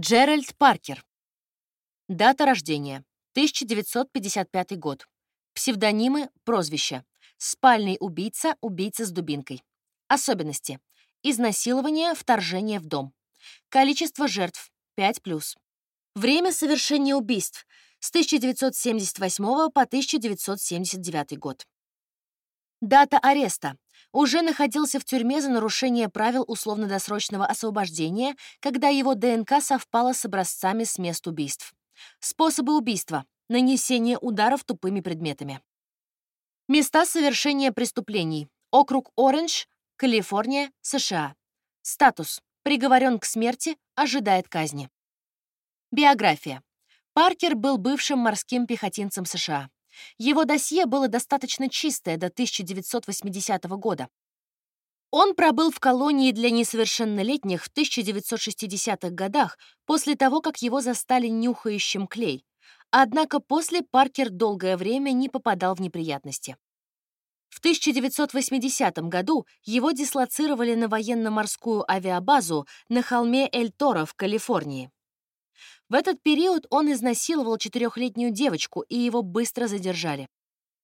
Джеральд Паркер. Дата рождения. 1955 год. Псевдонимы, прозвища. Спальный убийца, убийца с дубинкой. Особенности. Изнасилование, вторжение в дом. Количество жертв 5+. Время совершения убийств с 1978 по 1979 год. Дата ареста уже находился в тюрьме за нарушение правил условно-досрочного освобождения, когда его ДНК совпала с образцами с мест убийств. Способы убийства. Нанесение ударов тупыми предметами. Места совершения преступлений. Округ Оранж, Калифорния, США. Статус. Приговорен к смерти, ожидает казни. Биография. Паркер был бывшим морским пехотинцем США. Его досье было достаточно чистое до 1980 года. Он пробыл в колонии для несовершеннолетних в 1960-х годах после того, как его застали нюхающим клей. Однако после Паркер долгое время не попадал в неприятности. В 1980 году его дислоцировали на военно-морскую авиабазу на холме Эль-Торо в Калифорнии. В этот период он изнасиловал четырехлетнюю девочку, и его быстро задержали.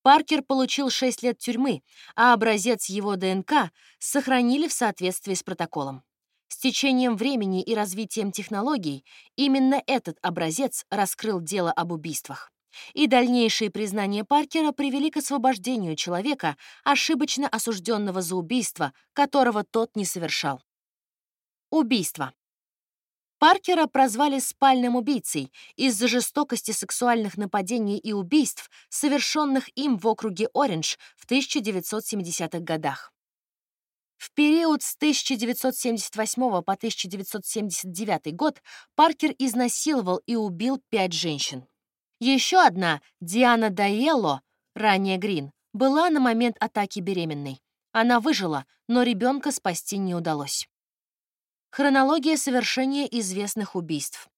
Паркер получил 6 лет тюрьмы, а образец его ДНК сохранили в соответствии с протоколом. С течением времени и развитием технологий именно этот образец раскрыл дело об убийствах. И дальнейшие признания Паркера привели к освобождению человека, ошибочно осужденного за убийство, которого тот не совершал. Убийство. Паркера прозвали спальным убийцей из-за жестокости сексуальных нападений и убийств, совершенных им в округе Ориндж в 1970-х годах. В период с 1978 по 1979 год Паркер изнасиловал и убил пять женщин. Еще одна, Диана Дайелло, ранее Грин, была на момент атаки беременной. Она выжила, но ребенка спасти не удалось. Хронология совершения известных убийств.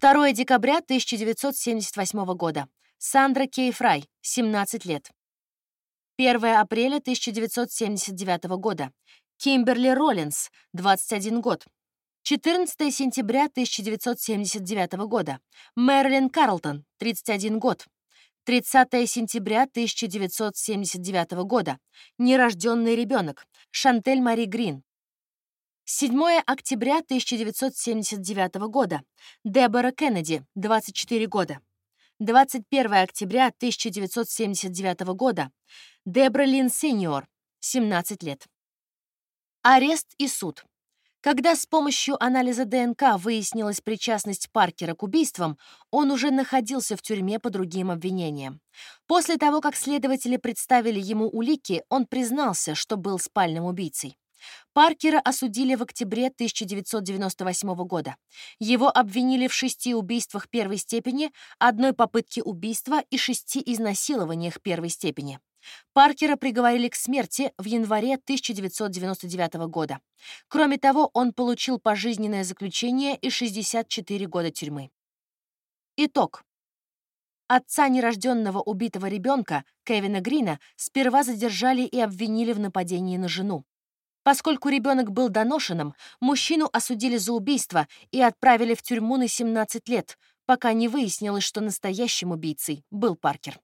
2 декабря 1978 года. Сандра Кейфрай, 17 лет. 1 апреля 1979 года. Кимберли Роллинс, 21 год. 14 сентября 1979 года. Мэрилин Карлтон, 31 год. 30 сентября 1979 года. Нерожденный ребенок. Шантель Мари Грин, 7 октября 1979 года. Дебора Кеннеди, 24 года. 21 октября 1979 года. Дебра Лин Сеньор, 17 лет. Арест и суд. Когда с помощью анализа ДНК выяснилась причастность Паркера к убийствам, он уже находился в тюрьме по другим обвинениям. После того, как следователи представили ему улики, он признался, что был спальным убийцей. Паркера осудили в октябре 1998 года. Его обвинили в шести убийствах первой степени, одной попытке убийства и шести изнасилованиях первой степени. Паркера приговорили к смерти в январе 1999 года. Кроме того, он получил пожизненное заключение и 64 года тюрьмы. Итог. Отца нерожденного убитого ребенка, Кевина Грина, сперва задержали и обвинили в нападении на жену. Поскольку ребенок был доношенным, мужчину осудили за убийство и отправили в тюрьму на 17 лет, пока не выяснилось, что настоящим убийцей был Паркер.